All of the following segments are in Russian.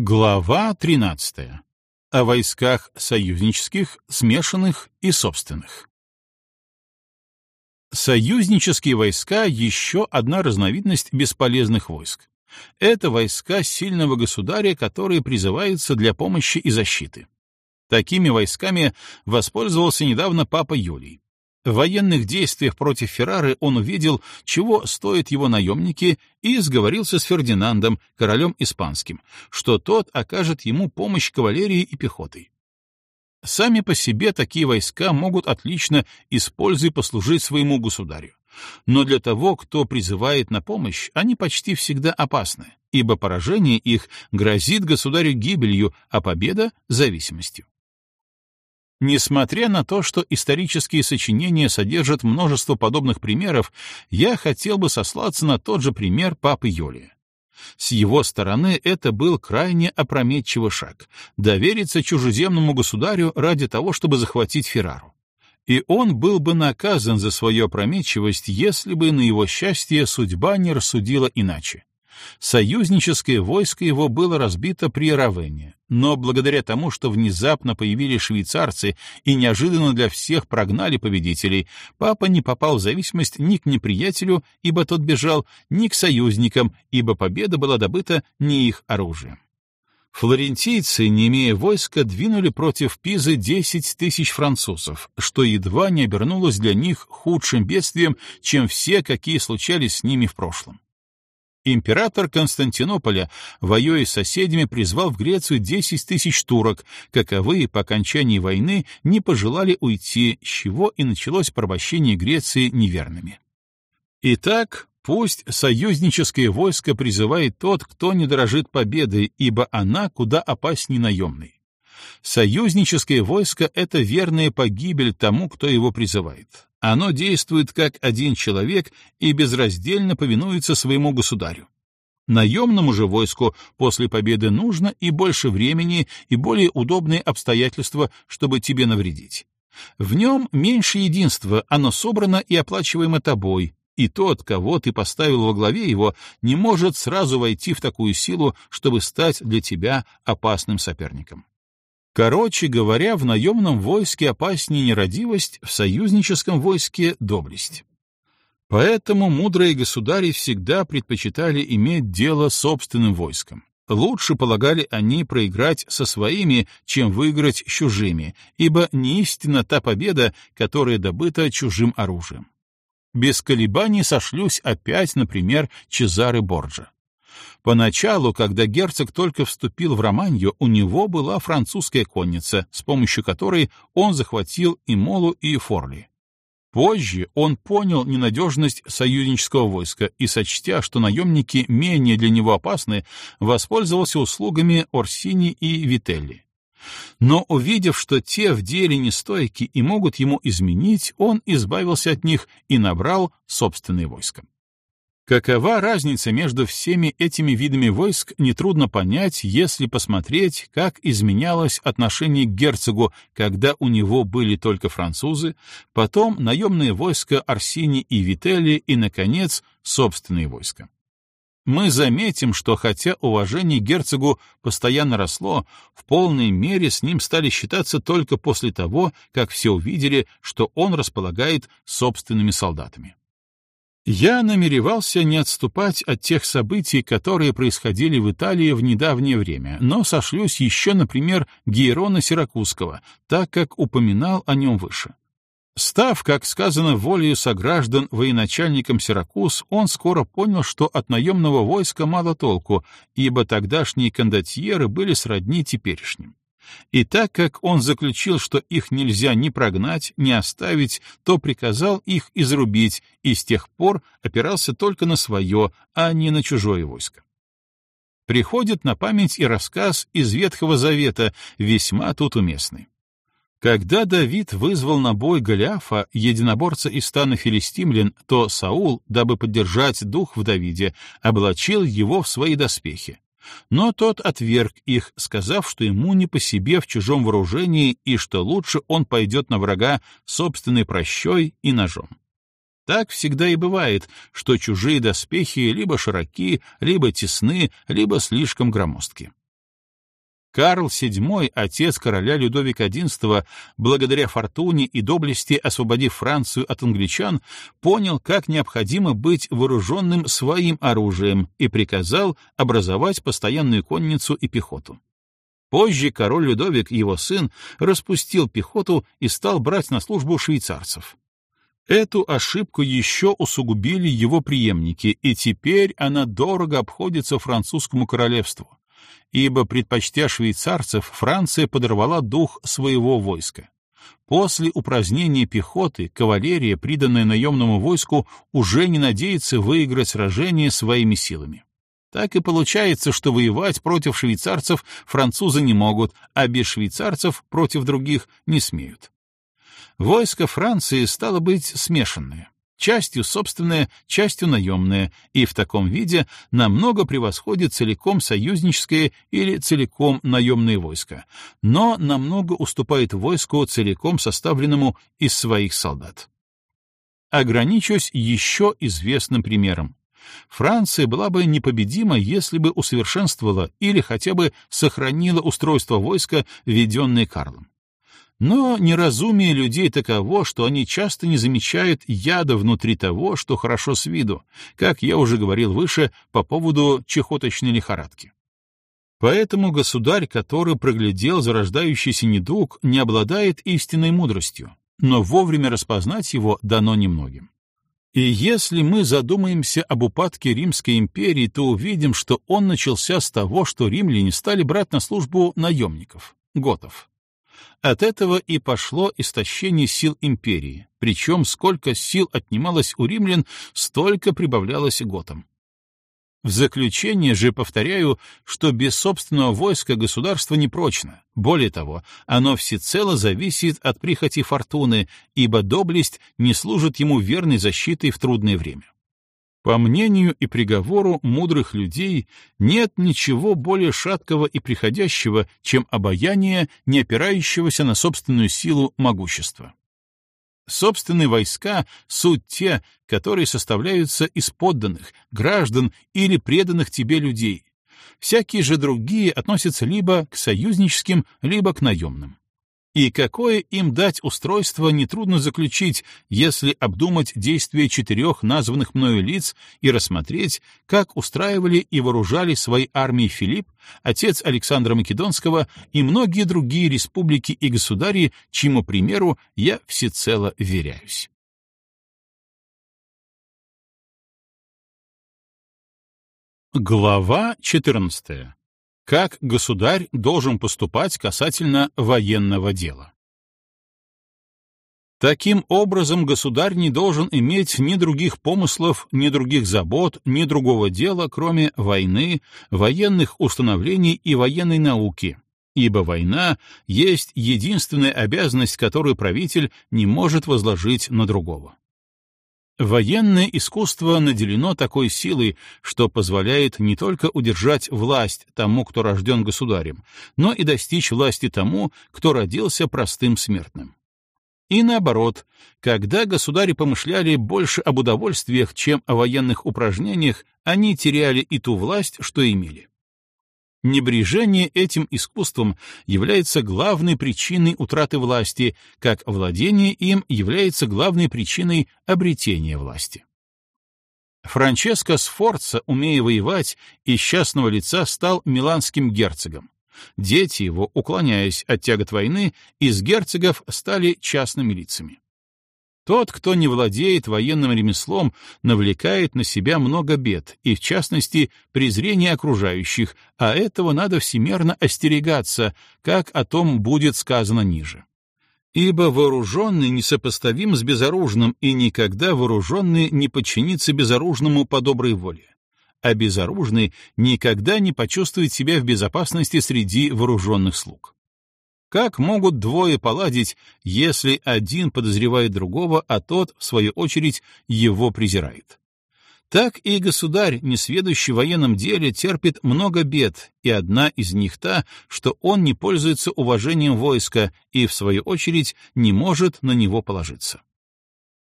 Глава 13. О войсках союзнических, смешанных и собственных. Союзнические войска — еще одна разновидность бесполезных войск. Это войска сильного государя, которые призываются для помощи и защиты. Такими войсками воспользовался недавно папа Юлий. В военных действиях против Феррары он увидел, чего стоят его наемники, и сговорился с Фердинандом, королем испанским, что тот окажет ему помощь кавалерии и пехотой. Сами по себе такие войска могут отлично используя послужить своему государю. Но для того, кто призывает на помощь, они почти всегда опасны, ибо поражение их грозит государю гибелью, а победа — зависимостью. Несмотря на то, что исторические сочинения содержат множество подобных примеров, я хотел бы сослаться на тот же пример папы Юлия. С его стороны это был крайне опрометчивый шаг — довериться чужеземному государю ради того, чтобы захватить Феррару. И он был бы наказан за свою опрометчивость, если бы на его счастье судьба не рассудила иначе. Союзническое войско его было разбито при Равене, но благодаря тому, что внезапно появились швейцарцы и неожиданно для всех прогнали победителей, папа не попал в зависимость ни к неприятелю, ибо тот бежал, ни к союзникам, ибо победа была добыта не их оружием. Флорентийцы, не имея войска, двинули против Пизы 10 тысяч французов, что едва не обернулось для них худшим бедствием, чем все, какие случались с ними в прошлом. Император Константинополя, воюя с соседями, призвал в Грецию 10 тысяч турок, каковые по окончании войны не пожелали уйти, с чего и началось порабощение Греции неверными. Итак, пусть союзническое войско призывает тот, кто не дорожит победой, ибо она куда опаснее наемной. Союзническое войско — это верная погибель тому, кто его призывает. Оно действует как один человек и безраздельно повинуется своему государю. Наемному же войску после победы нужно и больше времени, и более удобные обстоятельства, чтобы тебе навредить. В нем меньше единства, оно собрано и оплачиваемо тобой, и тот, кого ты поставил во главе его, не может сразу войти в такую силу, чтобы стать для тебя опасным соперником. Короче говоря, в наемном войске опаснее нерадивость, в союзническом войске — доблесть. Поэтому мудрые государи всегда предпочитали иметь дело с собственным войском. Лучше полагали они проиграть со своими, чем выиграть чужими, ибо не истинна та победа, которая добыта чужим оружием. Без колебаний сошлюсь опять, например, Чезаре Борджа. Поначалу, когда герцог только вступил в Романью, у него была французская конница, с помощью которой он захватил и Молу, и Форли. Позже он понял ненадежность союзнического войска и, сочтя, что наемники менее для него опасны, воспользовался услугами Орсини и Вителли. Но увидев, что те в деле нестойки и могут ему изменить, он избавился от них и набрал собственное войско. Какова разница между всеми этими видами войск, нетрудно понять, если посмотреть, как изменялось отношение к герцогу, когда у него были только французы, потом наемные войска Арсини и Вителли и, наконец, собственные войска. Мы заметим, что хотя уважение герцогу постоянно росло, в полной мере с ним стали считаться только после того, как все увидели, что он располагает собственными солдатами. Я намеревался не отступать от тех событий, которые происходили в Италии в недавнее время, но сошлюсь еще, например, Гейрона Сиракузского, так как упоминал о нем выше. Став, как сказано, волею сограждан военачальником Сиракуз, он скоро понял, что от наемного войска мало толку, ибо тогдашние кондотьеры были сродни теперешним. И так как он заключил, что их нельзя ни прогнать, ни оставить, то приказал их изрубить и с тех пор опирался только на свое, а не на чужое войско. Приходит на память и рассказ из Ветхого Завета, весьма тут уместный. Когда Давид вызвал на бой Голиафа, единоборца из стана филистимлян, то Саул, дабы поддержать дух в Давиде, облачил его в свои доспехи. Но тот отверг их, сказав, что ему не по себе в чужом вооружении и что лучше он пойдет на врага собственной прощой и ножом. Так всегда и бывает, что чужие доспехи либо широки, либо тесны, либо слишком громоздки. Карл VII, отец короля Людовика XI, благодаря фортуне и доблести освободив Францию от англичан, понял, как необходимо быть вооруженным своим оружием и приказал образовать постоянную конницу и пехоту. Позже король Людовик, его сын, распустил пехоту и стал брать на службу швейцарцев. Эту ошибку еще усугубили его преемники, и теперь она дорого обходится французскому королевству, ибо, предпочтя швейцарцев, Франция подорвала дух своего войска. После упразднения пехоты кавалерия, приданная наемному войску, уже не надеется выиграть сражение своими силами. Так и получается, что воевать против швейцарцев французы не могут, а без швейцарцев против других не смеют. Войско Франции стало быть смешанное, частью собственное, частью наемное, и в таком виде намного превосходит целиком союзническое или целиком наемное войско, но намного уступает войску целиком составленному из своих солдат. Ограничусь еще известным примером. Франция была бы непобедима, если бы усовершенствовала или хотя бы сохранила устройство войска, введенное Карлом. Но неразумие людей таково, что они часто не замечают яда внутри того, что хорошо с виду, как я уже говорил выше по поводу чехоточной лихорадки. Поэтому государь, который проглядел зарождающийся недуг, не обладает истинной мудростью, но вовремя распознать его дано немногим. И если мы задумаемся об упадке Римской империи, то увидим, что он начался с того, что римляне стали брать на службу наемников, готов. От этого и пошло истощение сил империи, причем сколько сил отнималось у римлян, столько прибавлялось готам. В заключение же повторяю, что без собственного войска государство непрочно. Более того, оно всецело зависит от прихоти фортуны, ибо доблесть не служит ему верной защитой в трудное время. По мнению и приговору мудрых людей, нет ничего более шаткого и приходящего, чем обаяние, не опирающегося на собственную силу могущества. Собственные войска — суть те, которые составляются из подданных, граждан или преданных тебе людей. Всякие же другие относятся либо к союзническим, либо к наемным. И какое им дать устройство нетрудно заключить, если обдумать действия четырех названных мною лиц и рассмотреть, как устраивали и вооружали свои армии Филипп, отец Александра Македонского и многие другие республики и государи, чьему примеру я всецело веряюсь. Глава 14 как государь должен поступать касательно военного дела. Таким образом, государь не должен иметь ни других помыслов, ни других забот, ни другого дела, кроме войны, военных установлений и военной науки, ибо война есть единственная обязанность, которую правитель не может возложить на другого. Военное искусство наделено такой силой, что позволяет не только удержать власть тому, кто рожден государем, но и достичь власти тому, кто родился простым смертным. И наоборот, когда государи помышляли больше об удовольствиях, чем о военных упражнениях, они теряли и ту власть, что имели. Небрежение этим искусством является главной причиной утраты власти, как владение им является главной причиной обретения власти. Франческо Сфорца, умея воевать, из частного лица стал миланским герцогом. Дети его, уклоняясь от тягот войны, из герцогов стали частными лицами. Тот, кто не владеет военным ремеслом, навлекает на себя много бед, и, в частности, презрение окружающих, а этого надо всемерно остерегаться, как о том будет сказано ниже. Ибо вооруженный несопоставим с безоружным, и никогда вооруженный не подчинится безоружному по доброй воле. А безоружный никогда не почувствует себя в безопасности среди вооруженных слуг. Как могут двое поладить, если один подозревает другого, а тот, в свою очередь, его презирает? Так и государь, несведущий в военном деле, терпит много бед, и одна из них та, что он не пользуется уважением войска и, в свою очередь, не может на него положиться.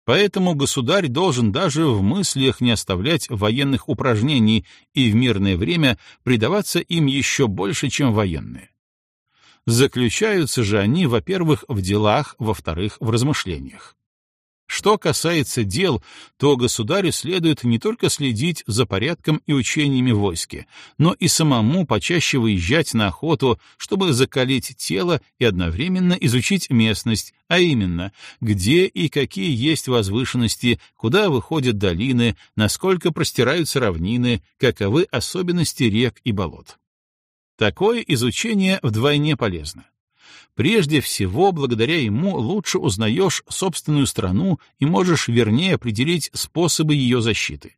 Поэтому государь должен даже в мыслях не оставлять военных упражнений и в мирное время предаваться им еще больше, чем военные. Заключаются же они, во-первых, в делах, во-вторых, в размышлениях. Что касается дел, то государю следует не только следить за порядком и учениями в войске, но и самому почаще выезжать на охоту, чтобы закалить тело и одновременно изучить местность, а именно, где и какие есть возвышенности, куда выходят долины, насколько простираются равнины, каковы особенности рек и болот. Такое изучение вдвойне полезно. Прежде всего, благодаря ему лучше узнаешь собственную страну и можешь вернее определить способы ее защиты.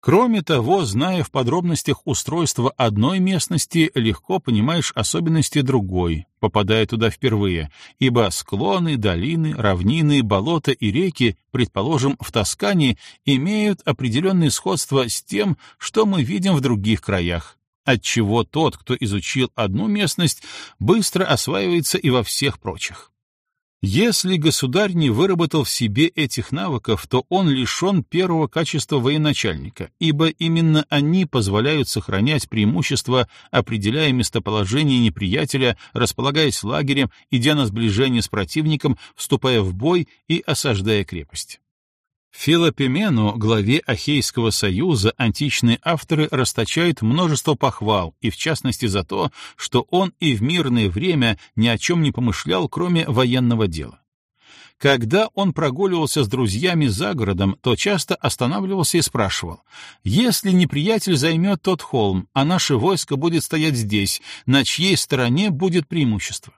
Кроме того, зная в подробностях устройства одной местности, легко понимаешь особенности другой, попадая туда впервые, ибо склоны, долины, равнины, болота и реки, предположим, в Тоскане, имеют определенное сходство с тем, что мы видим в других краях, отчего тот, кто изучил одну местность, быстро осваивается и во всех прочих. Если государь не выработал в себе этих навыков, то он лишен первого качества военачальника, ибо именно они позволяют сохранять преимущество, определяя местоположение неприятеля, располагаясь лагерем, идя на сближение с противником, вступая в бой и осаждая крепость. Филопимену, главе Ахейского союза, античные авторы расточают множество похвал, и в частности за то, что он и в мирное время ни о чем не помышлял, кроме военного дела. Когда он прогуливался с друзьями за городом, то часто останавливался и спрашивал, «Если неприятель займет тот холм, а наше войско будет стоять здесь, на чьей стороне будет преимущество?»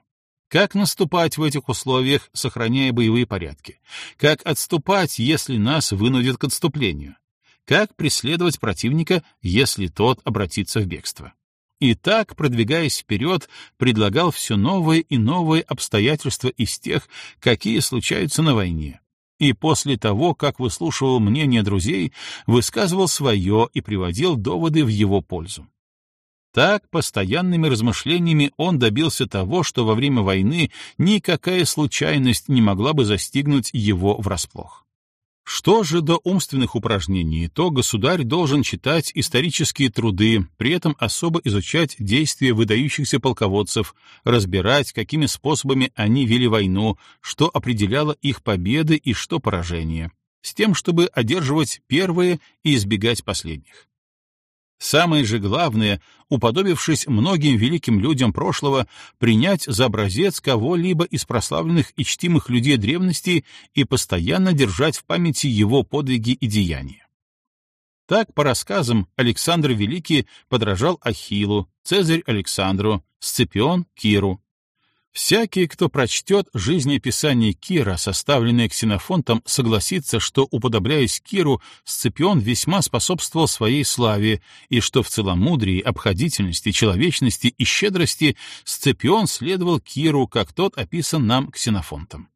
Как наступать в этих условиях, сохраняя боевые порядки? Как отступать, если нас вынудят к отступлению? Как преследовать противника, если тот обратится в бегство? И так, продвигаясь вперед, предлагал все новые и новые обстоятельства из тех, какие случаются на войне. И после того, как выслушивал мнение друзей, высказывал свое и приводил доводы в его пользу. Так, постоянными размышлениями он добился того, что во время войны никакая случайность не могла бы застигнуть его врасплох. Что же до умственных упражнений, то государь должен читать исторические труды, при этом особо изучать действия выдающихся полководцев, разбирать, какими способами они вели войну, что определяло их победы и что поражения, с тем, чтобы одерживать первые и избегать последних. Самое же главное, уподобившись многим великим людям прошлого, принять за образец кого-либо из прославленных и чтимых людей древности и постоянно держать в памяти его подвиги и деяния. Так, по рассказам, Александр Великий подражал Ахиллу, Цезарь Александру, Сципион — Киру, Всякий, кто прочтет жизнеописание Кира, составленное Ксенофонтом, согласится, что, уподобляясь Киру, Сципион весьма способствовал своей славе, и что в целомудрии, обходительности, человечности и щедрости Сципион следовал Киру, как тот описан нам Ксенофонтом.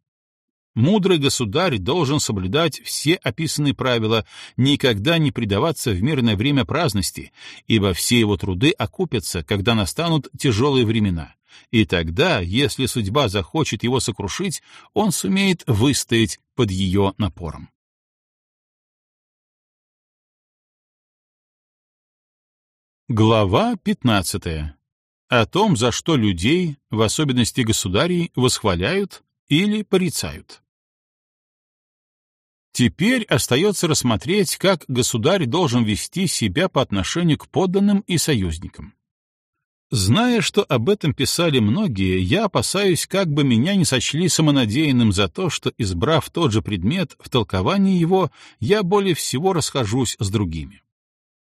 Мудрый государь должен соблюдать все описанные правила, никогда не предаваться в мирное время праздности, ибо все его труды окупятся, когда настанут тяжелые времена. И тогда, если судьба захочет его сокрушить, он сумеет выстоять под ее напором. Глава 15. О том, за что людей, в особенности государей, восхваляют или порицают. Теперь остается рассмотреть, как государь должен вести себя по отношению к подданным и союзникам. Зная, что об этом писали многие, я опасаюсь, как бы меня не сочли самонадеянным за то, что, избрав тот же предмет, в толковании его я более всего расхожусь с другими.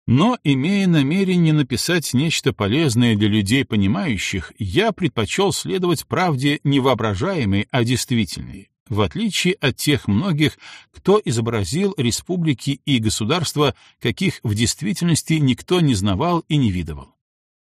Но, имея намерение написать нечто полезное для людей понимающих, я предпочел следовать правде не воображаемой, а действительной, в отличие от тех многих, кто изобразил республики и государства, каких в действительности никто не знавал и не видывал.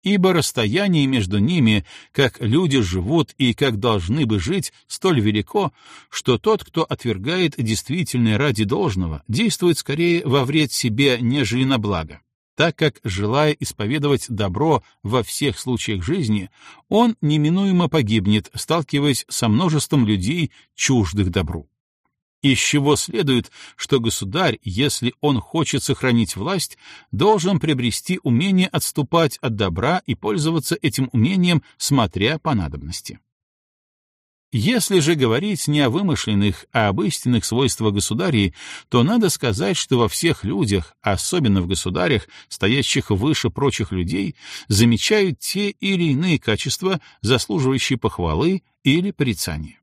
Ибо расстояние между ними, как люди живут и как должны бы жить, столь велико, что тот, кто отвергает действительное ради должного, действует скорее во вред себе, нежели на благо, так как, желая исповедовать добро во всех случаях жизни, он неминуемо погибнет, сталкиваясь со множеством людей, чуждых добру. из чего следует, что государь, если он хочет сохранить власть, должен приобрести умение отступать от добра и пользоваться этим умением, смотря по надобности. Если же говорить не о вымышленных, а об истинных свойствах государей, то надо сказать, что во всех людях, особенно в государях, стоящих выше прочих людей, замечают те или иные качества, заслуживающие похвалы или порицания.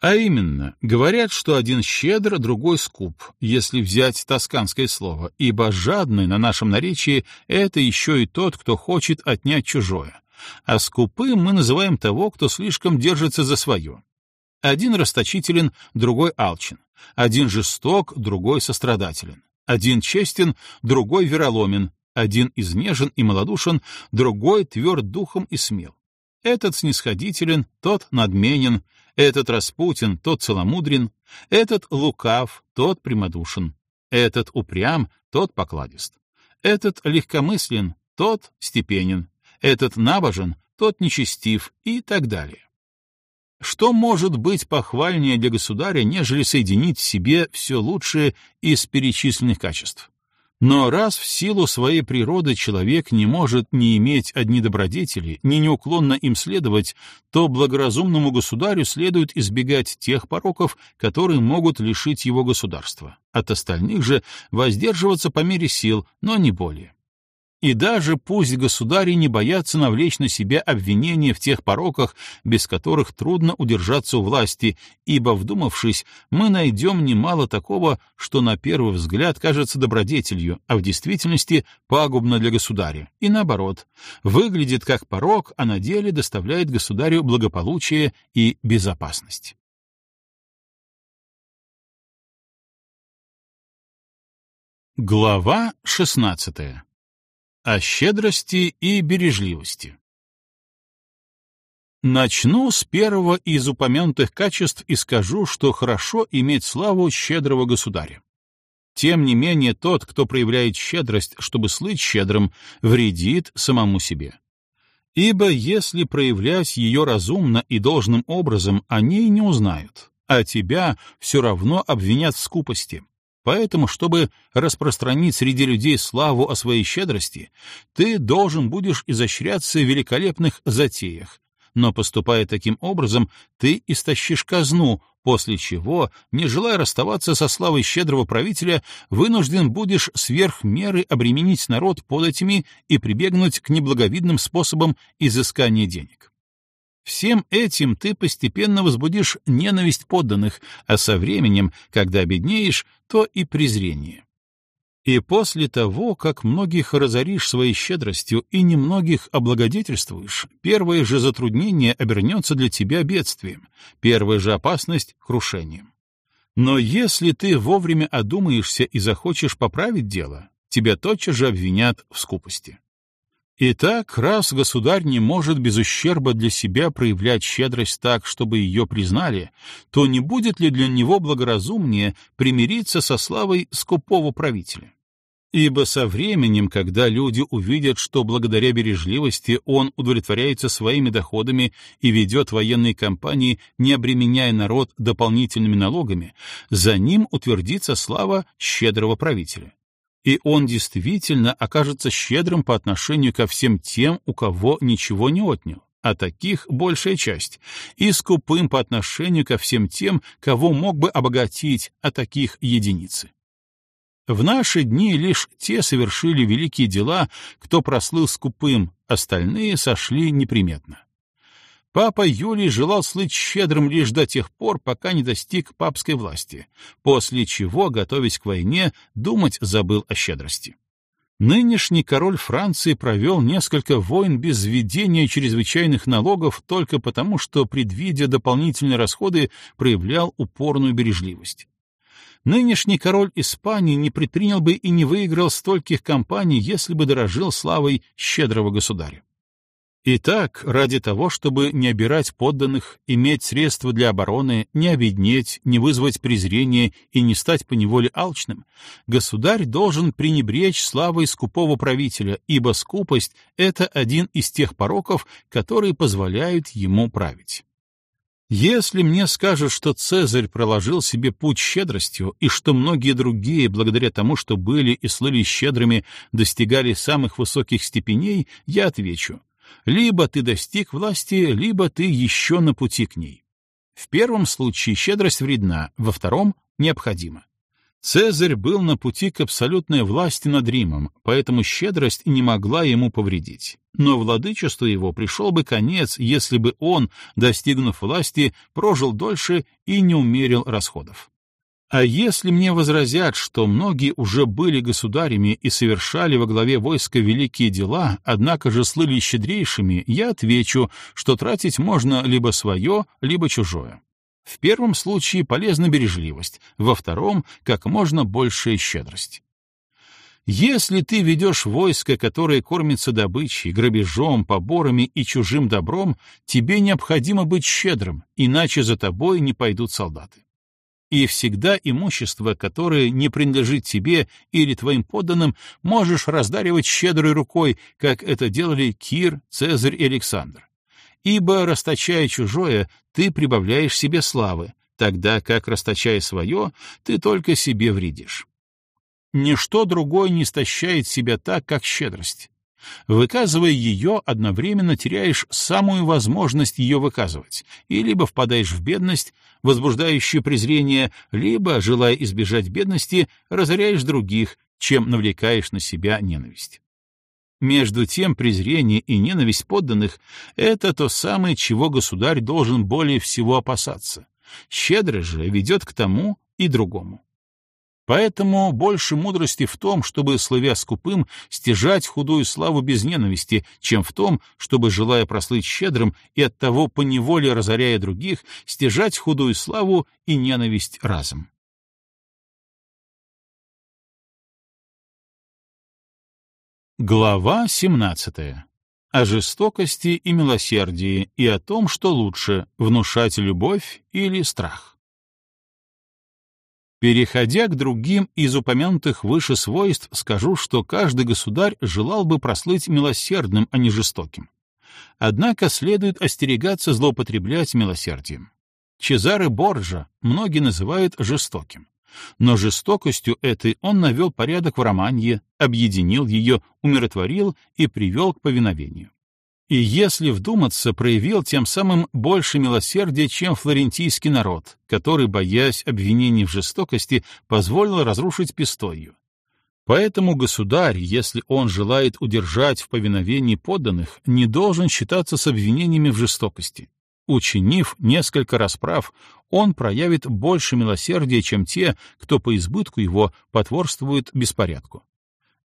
А именно, говорят, что один щедр, другой скуп, если взять тосканское слово, ибо жадный на нашем наречии — это еще и тот, кто хочет отнять чужое, а скупым мы называем того, кто слишком держится за свое. Один расточителен, другой алчен, один жесток, другой сострадателен, один честен, другой вероломен, один изнежен и малодушен, другой тверд духом и смел. Этот снисходителен, тот надменен, этот распутен, тот целомудрен, этот лукав, тот прямодушен, этот упрям, тот покладист, этот легкомыслен, тот степенен, этот набожен, тот нечестив и так далее. Что может быть похвальнее для государя, нежели соединить в себе все лучшее из перечисленных качеств? Но раз в силу своей природы человек не может не иметь одни добродетели, ни неуклонно им следовать, то благоразумному государю следует избегать тех пороков, которые могут лишить его государства. От остальных же воздерживаться по мере сил, но не более. И даже пусть государи не боятся навлечь на себя обвинения в тех пороках, без которых трудно удержаться у власти, ибо, вдумавшись, мы найдем немало такого, что на первый взгляд кажется добродетелью, а в действительности пагубно для государя, и наоборот, выглядит как порок, а на деле доставляет государю благополучие и безопасность. Глава шестнадцатая о щедрости и бережливости. Начну с первого из упомянутых качеств и скажу, что хорошо иметь славу щедрого государя. Тем не менее, тот, кто проявляет щедрость, чтобы слыть щедрым, вредит самому себе. Ибо если проявлять ее разумно и должным образом, они не узнают, а тебя все равно обвинят в скупости, Поэтому, чтобы распространить среди людей славу о своей щедрости, ты должен будешь изощряться в великолепных затеях, но, поступая таким образом, ты истощишь казну, после чего, не желая расставаться со славой щедрого правителя, вынужден будешь сверх меры обременить народ податями и прибегнуть к неблаговидным способам изыскания денег. Всем этим ты постепенно возбудишь ненависть подданных, а со временем, когда обеднеешь, то и презрение. И после того, как многих разоришь своей щедростью и немногих облагодетельствуешь, первое же затруднение обернется для тебя бедствием, первая же опасность — крушением. Но если ты вовремя одумаешься и захочешь поправить дело, тебя тотчас же обвинят в скупости. Итак, раз государь не может без ущерба для себя проявлять щедрость так, чтобы ее признали, то не будет ли для него благоразумнее примириться со славой скупого правителя? Ибо со временем, когда люди увидят, что благодаря бережливости он удовлетворяется своими доходами и ведет военные кампании, не обременяя народ дополнительными налогами, за ним утвердится слава щедрого правителя и он действительно окажется щедрым по отношению ко всем тем, у кого ничего не отнял, а таких большая часть, и скупым по отношению ко всем тем, кого мог бы обогатить, а таких единицы. В наши дни лишь те совершили великие дела, кто прослыл скупым, остальные сошли неприметно. Папа Юлий желал слыть щедрым лишь до тех пор, пока не достиг папской власти, после чего, готовясь к войне, думать забыл о щедрости. Нынешний король Франции провел несколько войн без введения чрезвычайных налогов только потому, что, предвидя дополнительные расходы, проявлял упорную бережливость. Нынешний король Испании не предпринял бы и не выиграл стольких кампаний, если бы дорожил славой щедрого государя. Итак, ради того, чтобы не обирать подданных, иметь средства для обороны, не обеднеть, не вызвать презрения и не стать поневоле алчным, государь должен пренебречь славой скупого правителя, ибо скупость — это один из тех пороков, которые позволяют ему править. Если мне скажут, что Цезарь проложил себе путь щедростью, и что многие другие, благодаря тому, что были и слыли щедрыми, достигали самых высоких степеней, я отвечу. Либо ты достиг власти, либо ты еще на пути к ней. В первом случае щедрость вредна, во втором — необходима. Цезарь был на пути к абсолютной власти над Римом, поэтому щедрость не могла ему повредить. Но владычеству его пришел бы конец, если бы он, достигнув власти, прожил дольше и не умерил расходов. А если мне возразят, что многие уже были государями и совершали во главе войска великие дела, однако же слыли щедрейшими, я отвечу, что тратить можно либо свое, либо чужое. В первом случае полезна бережливость, во втором — как можно большая щедрость. Если ты ведешь войско, которое кормится добычей, грабежом, поборами и чужим добром, тебе необходимо быть щедрым, иначе за тобой не пойдут солдаты. И всегда имущество, которое не принадлежит тебе или твоим подданным, можешь раздаривать щедрой рукой, как это делали Кир, Цезарь и Александр. Ибо, расточая чужое, ты прибавляешь себе славы, тогда как, расточая свое, ты только себе вредишь. Ничто другое не истощает себя так, как щедрость. Выказывая ее, одновременно теряешь самую возможность ее выказывать, и либо впадаешь в бедность, возбуждающую презрение, либо, желая избежать бедности, разоряешь других, чем навлекаешь на себя ненависть. Между тем, презрение и ненависть подданных — это то самое, чего государь должен более всего опасаться. Щедрость же ведет к тому и другому. Поэтому больше мудрости в том, чтобы, славя скупым, стяжать худую славу без ненависти, чем в том, чтобы, желая прослыть щедрым и оттого поневоле разоряя других, стяжать худую славу и ненависть разом. Глава 17. О жестокости и милосердии и о том, что лучше — внушать любовь или страх. Переходя к другим из упомянутых выше свойств, скажу, что каждый государь желал бы прослыть милосердным, а не жестоким. Однако следует остерегаться злоупотреблять милосердием. Чезаре Борджа многие называют жестоким. Но жестокостью этой он навел порядок в Романье, объединил ее, умиротворил и привел к повиновению. И если вдуматься, проявил тем самым больше милосердия, чем флорентийский народ, который, боясь обвинений в жестокости, позволил разрушить Пистою. Поэтому государь, если он желает удержать в повиновении подданных, не должен считаться с обвинениями в жестокости. Учинив несколько расправ, он проявит больше милосердия, чем те, кто по избытку его потворствует беспорядку.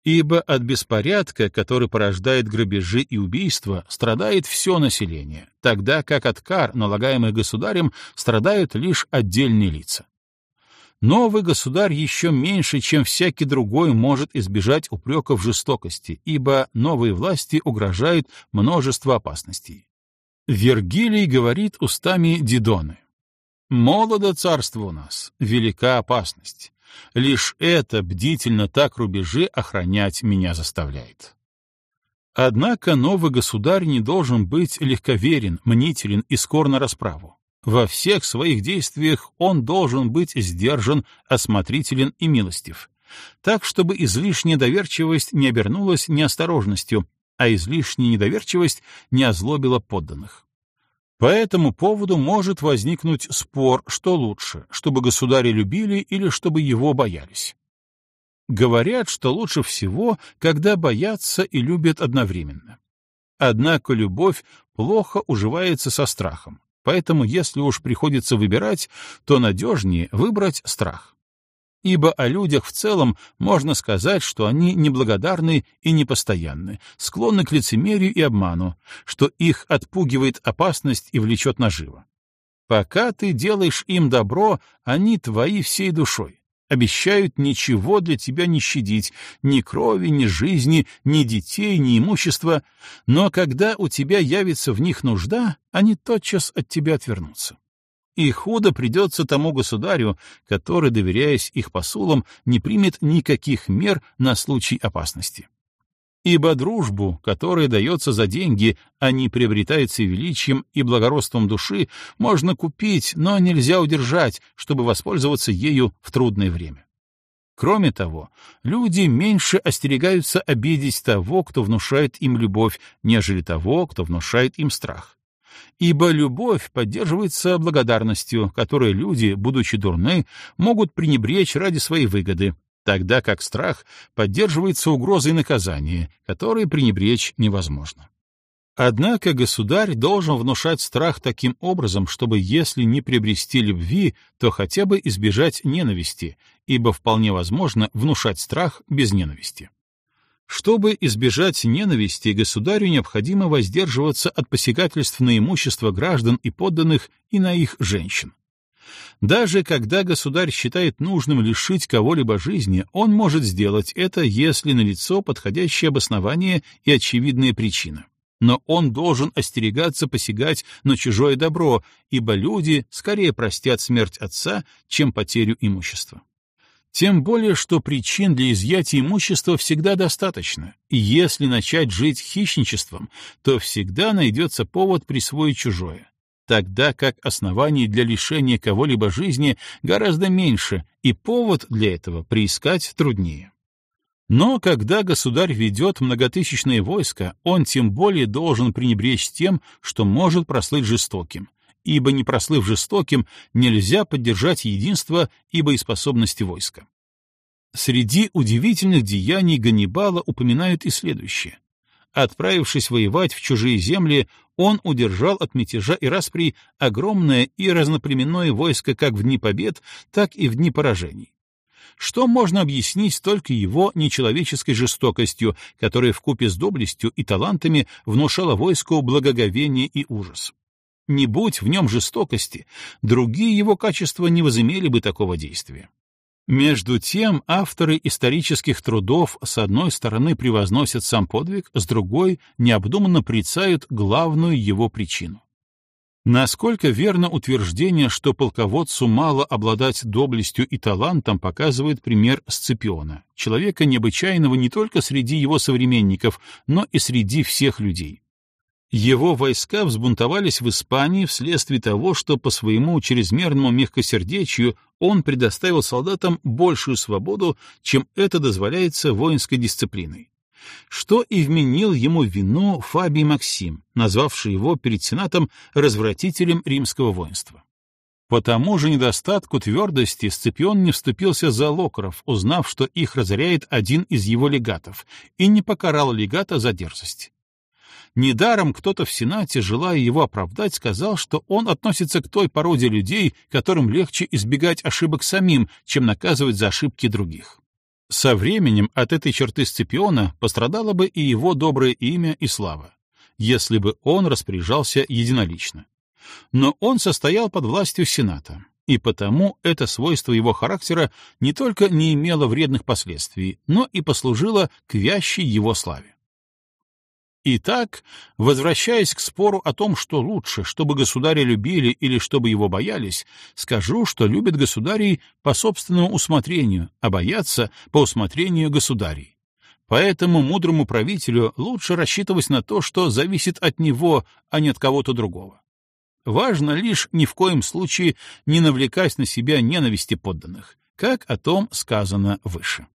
Ибо от беспорядка, который порождает грабежи и убийства, страдает все население, тогда как от кар, налагаемых государем, страдают лишь отдельные лица. Новый государь еще меньше, чем всякий другой, может избежать упреков жестокости, ибо новые власти угрожают множество опасностей. Вергилий говорит устами Дидоны. «Молодо царство у нас, велика опасность. Лишь это бдительно так рубежи охранять меня заставляет». Однако новый государь не должен быть легковерен, мнителен и скор на расправу. Во всех своих действиях он должен быть сдержан, осмотрителен и милостив, так, чтобы излишняя доверчивость не обернулась неосторожностью, а излишняя недоверчивость не озлобила подданных. По этому поводу может возникнуть спор, что лучше, чтобы государя любили или чтобы его боялись. Говорят, что лучше всего, когда боятся и любят одновременно. Однако любовь плохо уживается со страхом, поэтому если уж приходится выбирать, то надежнее выбрать страх ибо о людях в целом можно сказать, что они неблагодарны и непостоянны, склонны к лицемерию и обману, что их отпугивает опасность и влечет наживо. Пока ты делаешь им добро, они твои всей душой, обещают ничего для тебя не щадить, ни крови, ни жизни, ни детей, ни имущества, но когда у тебя явится в них нужда, они тотчас от тебя отвернутся и худо придется тому государю, который, доверяясь их посулам, не примет никаких мер на случай опасности. Ибо дружбу, которая дается за деньги, а не приобретается величием и благородством души, можно купить, но нельзя удержать, чтобы воспользоваться ею в трудное время. Кроме того, люди меньше остерегаются обидеть того, кто внушает им любовь, нежели того, кто внушает им страх. Ибо любовь поддерживается благодарностью, которой люди, будучи дурны, могут пренебречь ради своей выгоды, тогда как страх поддерживается угрозой наказания, которой пренебречь невозможно. Однако государь должен внушать страх таким образом, чтобы если не приобрести любви, то хотя бы избежать ненависти, ибо вполне возможно внушать страх без ненависти. Чтобы избежать ненависти, государю необходимо воздерживаться от посягательств на имущество граждан и подданных и на их женщин. Даже когда государь считает нужным лишить кого-либо жизни, он может сделать это, если налицо подходящее обоснование и очевидная причина но он должен остерегаться посягать на чужое добро, ибо люди скорее простят смерть отца, чем потерю имущества. Тем более, что причин для изъятия имущества всегда достаточно, и если начать жить хищничеством, то всегда найдется повод присвоить чужое, тогда как оснований для лишения кого-либо жизни гораздо меньше, и повод для этого приискать труднее. Но когда государь ведет многотысячные войска, он тем более должен пренебречь тем, что может прослыть жестоким, ибо не прослыв жестоким, нельзя поддержать единство и боеспособности войска. Среди удивительных деяний Ганнибала упоминают и следующее. Отправившись воевать в чужие земли, он удержал от мятежа и распри огромное и разноплеменное войско как в дни побед, так и в дни поражений что можно объяснить только его нечеловеческой жестокостью, которая вкупе с доблестью и талантами внушала войску благоговение и ужас. Не будь в нем жестокости, другие его качества не возымели бы такого действия. Между тем, авторы исторических трудов с одной стороны превозносят сам подвиг, с другой необдуманно прицают главную его причину. Насколько верно утверждение, что полководцу мало обладать доблестью и талантом, показывает пример Сципиона, человека необычайного не только среди его современников, но и среди всех людей. Его войска взбунтовались в Испании вследствие того, что по своему чрезмерному мягкосердечию он предоставил солдатам большую свободу, чем это дозволяется воинской дисциплиной что и вменил ему вину Фабий Максим, назвавший его перед Сенатом развратителем римского воинства. По тому же недостатку твердости Сципион не вступился за локров, узнав, что их разоряет один из его легатов, и не покарал легата за дерзость. Недаром кто-то в Сенате, желая его оправдать, сказал, что он относится к той породе людей, которым легче избегать ошибок самим, чем наказывать за ошибки других. Со временем от этой черты Сципиона пострадало бы и его доброе имя и слава, если бы он распоряжался единолично. Но он состоял под властью Сената, и потому это свойство его характера не только не имело вредных последствий, но и послужило к вящей его славе. Итак, возвращаясь к спору о том, что лучше, чтобы государя любили или чтобы его боялись, скажу, что любят государей по собственному усмотрению, а боятся по усмотрению государей. Поэтому мудрому правителю лучше рассчитывать на то, что зависит от него, а не от кого-то другого. Важно лишь ни в коем случае не навлекать на себя ненависти подданных, как о том сказано выше.